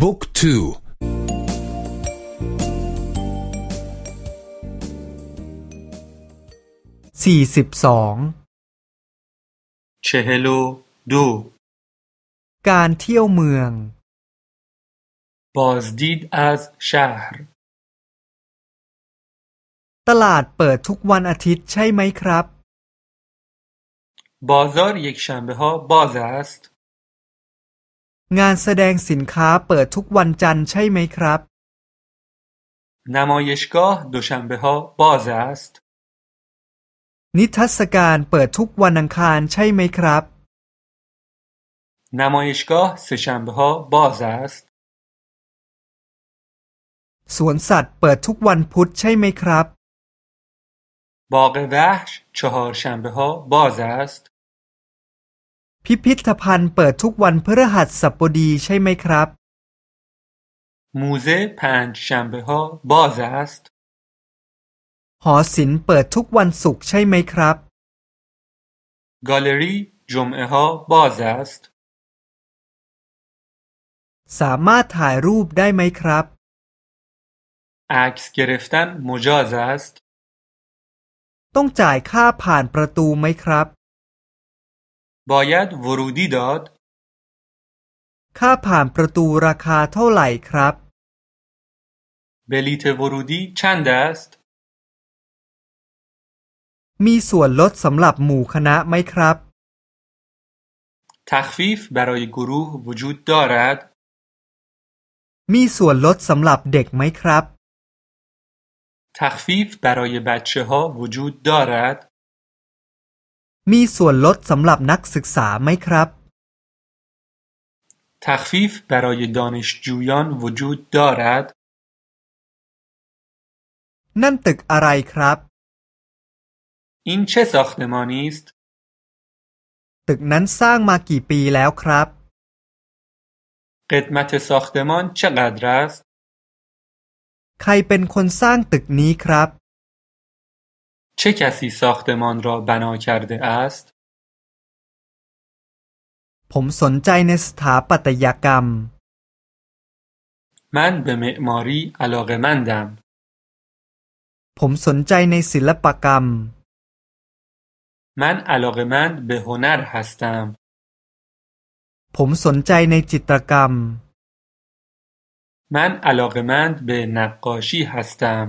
book two สี่สิบสองچهل و دو การเที่ยวเมืองبازدید از شهرตลาดเปิดทุกวันอาทิตย์ใช่ไหมครับبازار یکشنبه‌ها باز است งานแสดงสินค้าเปิดทุกวันจันทร์ใช่ไหมครับ نمایشگاه دوشنبه ها باز است นิทรรศการเปิดทุกวันอังคารใช่ไหมครับ نمایشگاه سهشنبه ها باز است สวนสัตว์เปิดทุกวันพุธใช่ไหมครับ باغ وحش چهارشنبه ها باز است พิพิธภัณฑ์เปิดทุกวันพฤหัสบดีใช่ไหมครับ موزه پنج شنبه ها باز است หอศิลป์เปิดทุกวันศุกร์ใช่ไหมครับ گالری جمعه ها باز است สามารถถ่ายรูปได้ไหมครับ عکس گرفتن مجاز است ต้องจ่ายค่าผ่านประตูไหมครับ باید ورودی داد ค่าผ่านประตูราคาเท่าไหร่ครับ بلیت ورودی چند است มีส่วนลดสำหรับหมู่คณะไหมครับ تخفیف برای گروه وجود دارد มีส่วนลดสำหรับเด็กไหมครับ تخفیف برای بچه ها وجود دارد มีส่วนลดสำหรับนักศึกษาไหมครับ تخفیف برای دانشجویان وجود دارد นั่นตึกอะไรครับ این چه ساختمانی است ตึกนั้นสร้างมากี่ปีแล้วครับ قدمت ساختمان چقدر است ใครเป็นคนสร้างตึกนี้ครับ چه کسی ساختمان را بنا کرده است ผมสนใจในสถาปัตยกรรม من به معماری علاقمندم ผมสนใจในศิลปกรรม من علاقمند به هنر هستم ผมสนใจในจิตรกรรม من علاقمند به نقاشی هستم